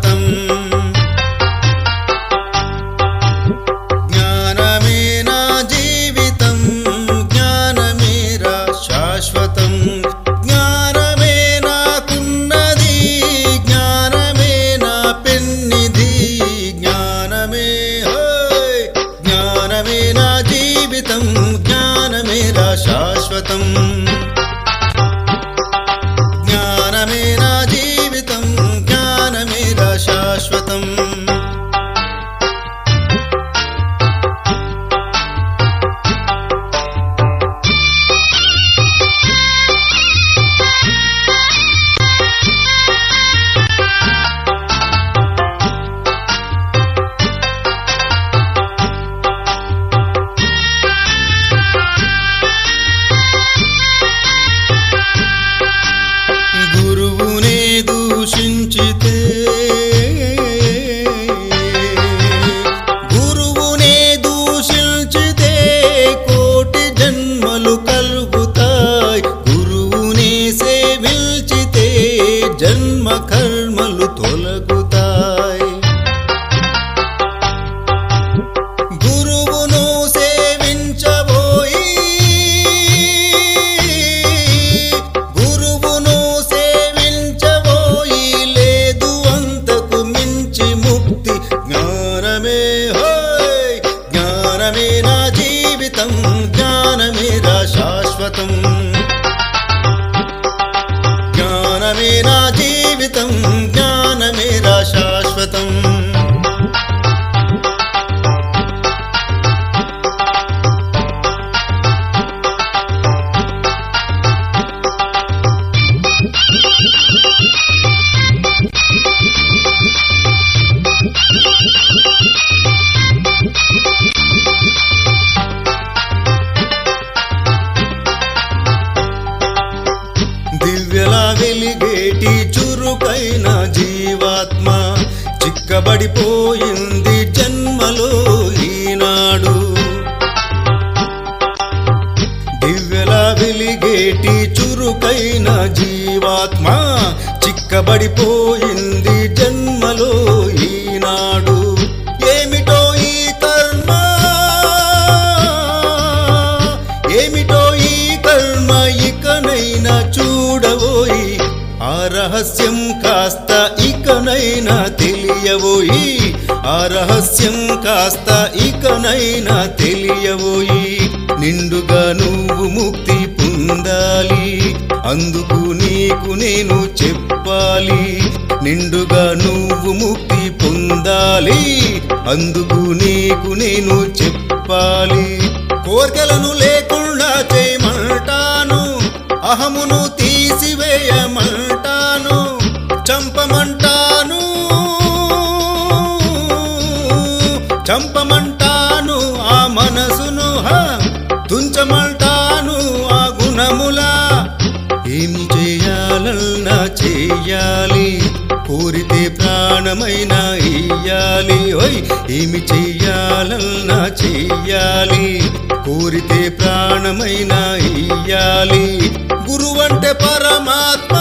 தம் శాశ్వతం. గురువునే దూషించితే శాశ్వతం జ్ఞానమే వెలిగేటి చురుకైన జీవాత్మ చిక్కబడిపోయింది జన్మలో ఈనాడు. దివ్యలా వెలిగేటి చురుకైన జీవాత్మ చిక్కబడిపోయింది జన్మలో ఈనాడు. ఏమిటో ఈ కర్మ? ఏమిటో ఈ కర్మ? ఇకనైనా చూడబోయి ఆ రహస్యం కాస్త ఇకనైనా తెలియబోయి ఆ రహస్యం కాస్త ఇకనైనా తెలియబోయి నిండుగా నువ్వు ముక్తి పొందాలి అందుకు నీకు నేను చెప్పాలి నిండుగా నువ్వు ముక్తి పొందాలి అందుకు నీకు నేను చెప్పాలి. కోర్కెలను లేకుండా అహమును తీసివేయమంటాను చంపమంటాను చంపమంటాను ఆ మనసును తుంచమంటాను ఆ గుణములా. ఏమి చేయాలన్నా చెయ్యాలి కోరితే ప్రాణమైనా ఇయ్యాలి. ఓయ్ ఏమి చెయ్యాలన్నా చెయ్యాలి. కోరితే ప్రాణమైనా ఇయ్యాలి. గురువంటే పరమాత్మ.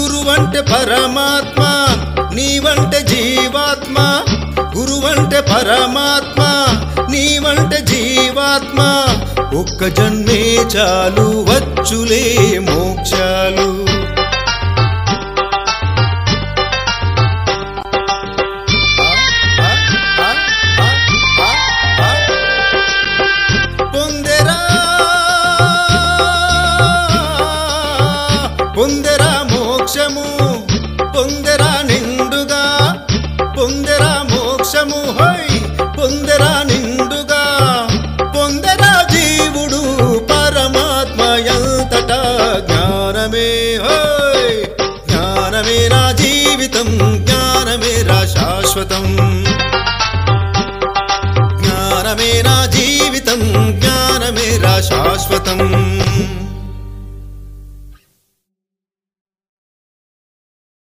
గురువంటే పరమాత్మ. నీవంటే జీవాత్మ. గురువంటే పరమాత్మ. నీవంటే జీవాత్మ. ఒక్క జన్మే చాలు వచ్చులే तटा ज्ञान मेरा जीवितं ज्ञान मेरा जीवित ज्ञान मेरा शाश्वतम्।